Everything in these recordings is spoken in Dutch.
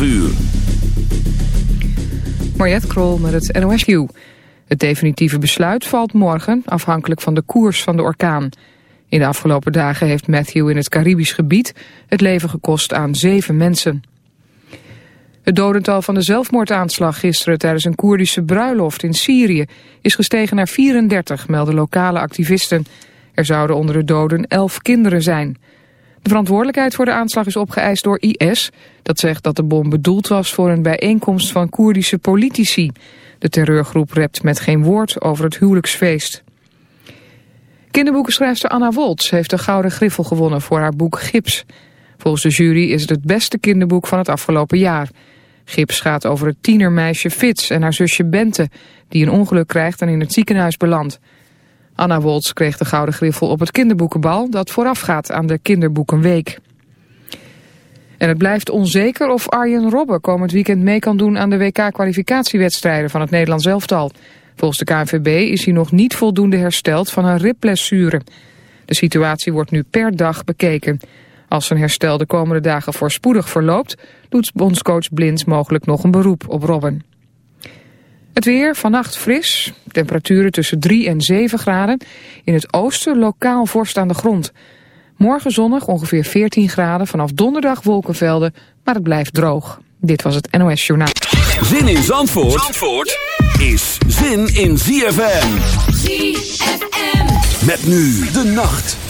12 uur. Mariette Krol met het NOSQ. Het definitieve besluit valt morgen, afhankelijk van de koers van de orkaan. In de afgelopen dagen heeft Matthew in het Caribisch gebied het leven gekost aan zeven mensen. Het dodental van de zelfmoordaanslag gisteren tijdens een Koerdische bruiloft in Syrië is gestegen naar 34, melden lokale activisten. Er zouden onder de doden elf kinderen zijn. De verantwoordelijkheid voor de aanslag is opgeëist door IS. Dat zegt dat de bom bedoeld was voor een bijeenkomst van Koerdische politici. De terreurgroep rept met geen woord over het huwelijksfeest. Kinderboekenschrijfster Anna Woltz heeft de Gouden Griffel gewonnen voor haar boek Gips. Volgens de jury is het het beste kinderboek van het afgelopen jaar. Gips gaat over het tienermeisje Fitz en haar zusje Bente... die een ongeluk krijgt en in het ziekenhuis belandt. Anna Woltz kreeg de Gouden Griffel op het kinderboekenbal... dat voorafgaat aan de Kinderboekenweek. En het blijft onzeker of Arjen Robben komend weekend mee kan doen... aan de WK-kwalificatiewedstrijden van het Nederlands elftal. Volgens de KNVB is hij nog niet voldoende hersteld van een ribblessure. De situatie wordt nu per dag bekeken. Als zijn herstel de komende dagen voorspoedig verloopt... doet bondscoach Blind mogelijk nog een beroep op Robben. Het weer, vannacht fris, temperaturen tussen 3 en 7 graden. In het oosten lokaal vorst aan de grond. Morgen zonnig, ongeveer 14 graden. Vanaf donderdag wolkenvelden, maar het blijft droog. Dit was het NOS Journaal. Zin in Zandvoort, Zandvoort is zin in ZFM. ZFM. Met nu de nacht.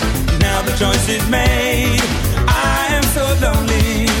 choice is made. I am so lonely.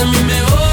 también me voy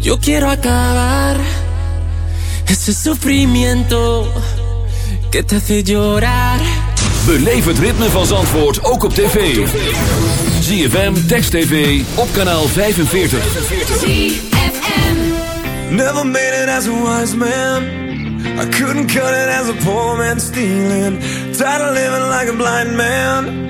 Yo quiero acabar ese sufrimiento que te hace llorar. Beleef het ritme van Zandvoort ook op tv. ZFM, Text TV, op kanaal 45. ZFM. Never made it as a wise man. I couldn't cut it as a poor man stealing. Tired of living like a blind man.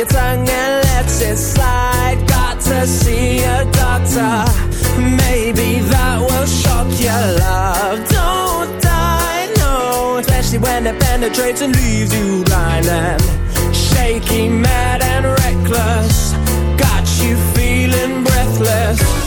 your tongue and let it slide. Got to see a doctor. Maybe that will shock your love. Don't die, no. Especially when it penetrates and leaves you blind and shaky, mad and reckless. Got you feeling breathless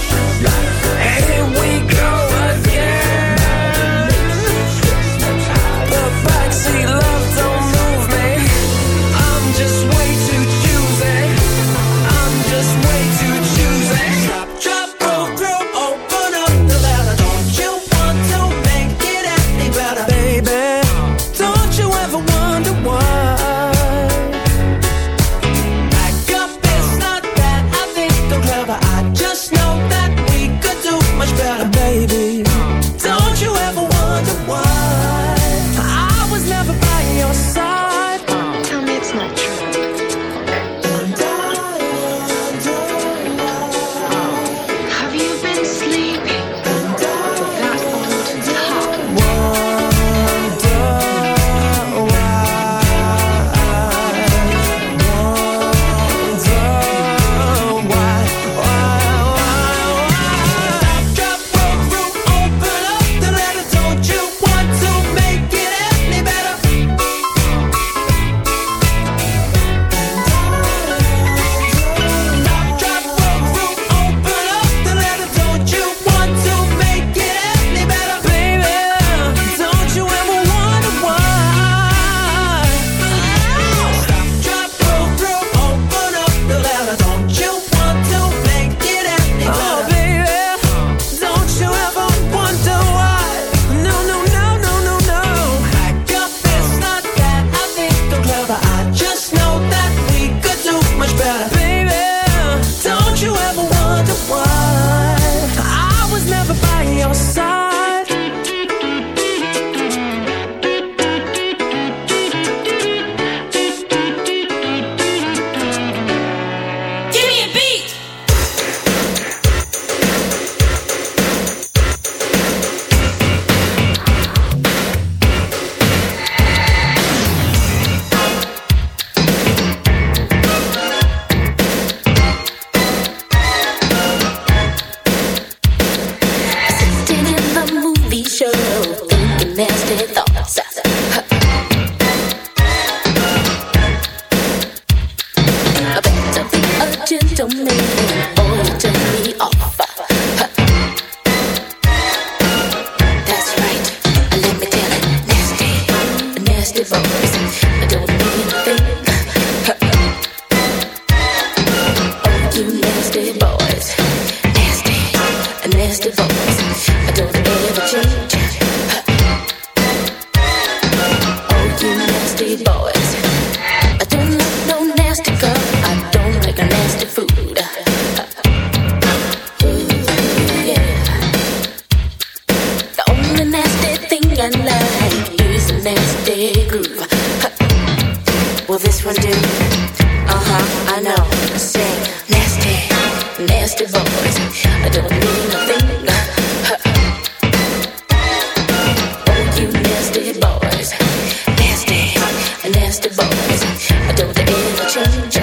I don't think it'll change.